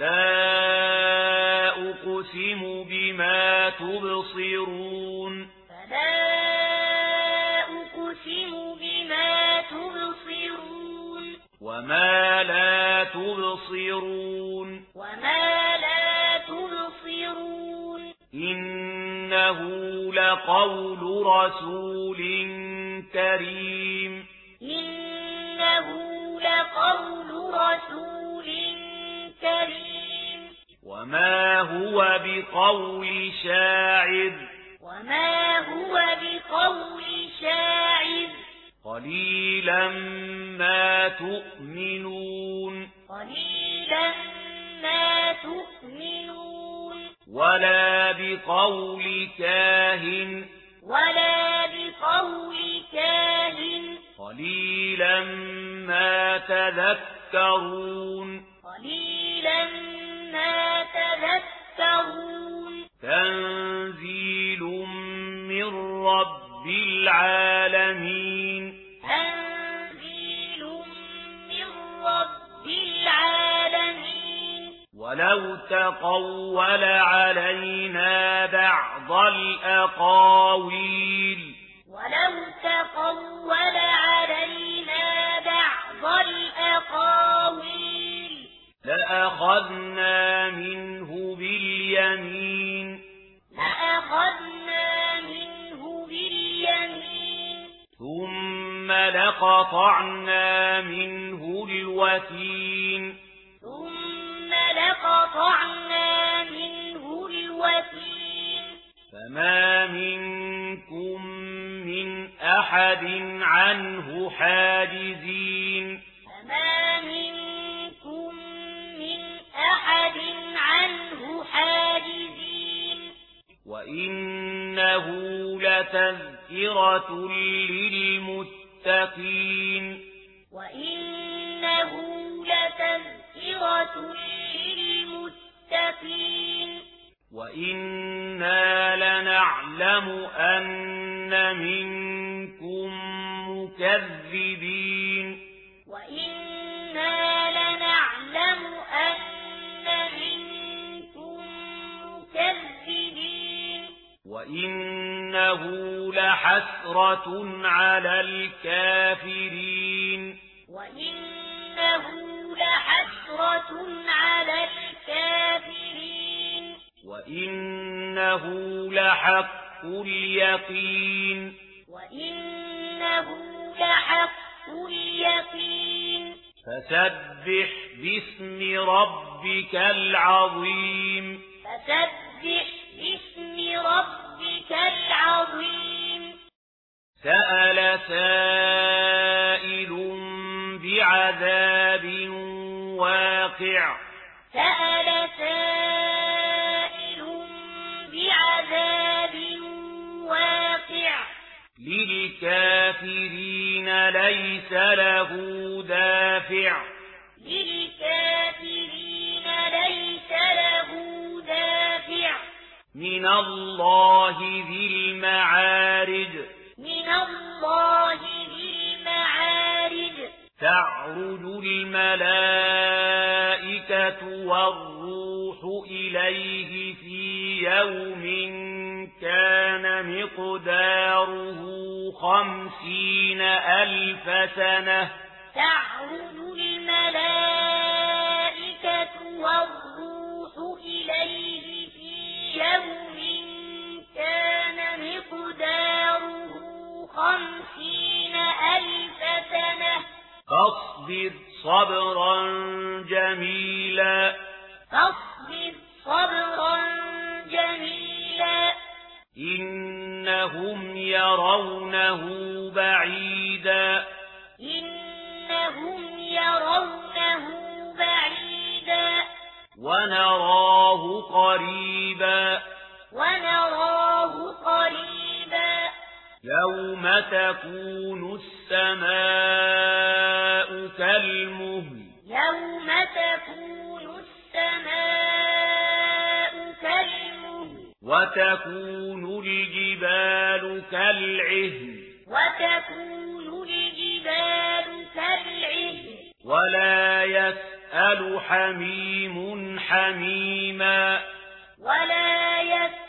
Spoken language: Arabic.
لا أقسم بما تبصرون. فلا أقسم بما تبصرون. وما لا تبصرون. وما لا تبصرون. إنه لقول رسول كريم. إنه لقول رسول وما هو بقول شاعر وما هو بقول شاعر قليلا ما تؤمنون قليلا ما تؤمنون ولا بقول كاهن ولا بقول كاهن قليلا ما تذكرون رب العالمين. من رب العالمين. ولو تقول علينا بعض الأقاويل. ولو تقول علينا بعض الأقاويل. لأخذنا منه باليمين. لأخذنا لقطعنا منه الوتين ثم لقطعنا منه الوتين فما منكم من أحد عنه حاجزين فما منكم من أحد عنه حاجزين وإنه لتذكرة للمتقين للمتقين. وإنه لتذكرة للمتقين. وإنا لنعلم أن منكم مكذبين. وَإِنَّهُ لَحَسْرَةٌ عَلَى الْكَافِرِينَ وَإِنَّهُ لَحَسْرَةٌ عَلَى الْكَافِرِينَ وَإِنَّهُ لَحَقُّ الْيَقِينِ وَإِنَّهُ لَحَقُّ الْيَقِينِ فَسَبِّحْ بِاسْمِ رَبِّكَ الْعَظِيمِ فَسَبِّحْ بِاسْمِ رَبِّكَ العظيم. سأل سائل بعذاب واقع. سأل سائل بعذاب واقع. للكافرين ليس له دافع. للكافرين من الله ذي المعارج. من الله ذي المعارج. تعرج الملائكة والروح إليه في يوم كان مقداره خمسين ألف سنة. تعرج الملائكة والروح يوم كان مقداره خمسين ألف سنة. فاصبر صبرا جميلا. فاصبر صبرا جميلا. إنهم يرونه بعيدا. إنهم يرونه بعيدا. ونرى ونراه قريبا ونراه قريبا يوم تكون السماء كالمهل يوم تكون السماء كالمهل وتكون الجبال كالعهن وتكون الجبال كالعهن ولا يستطيع يسأل حميم حميما ولا يسأل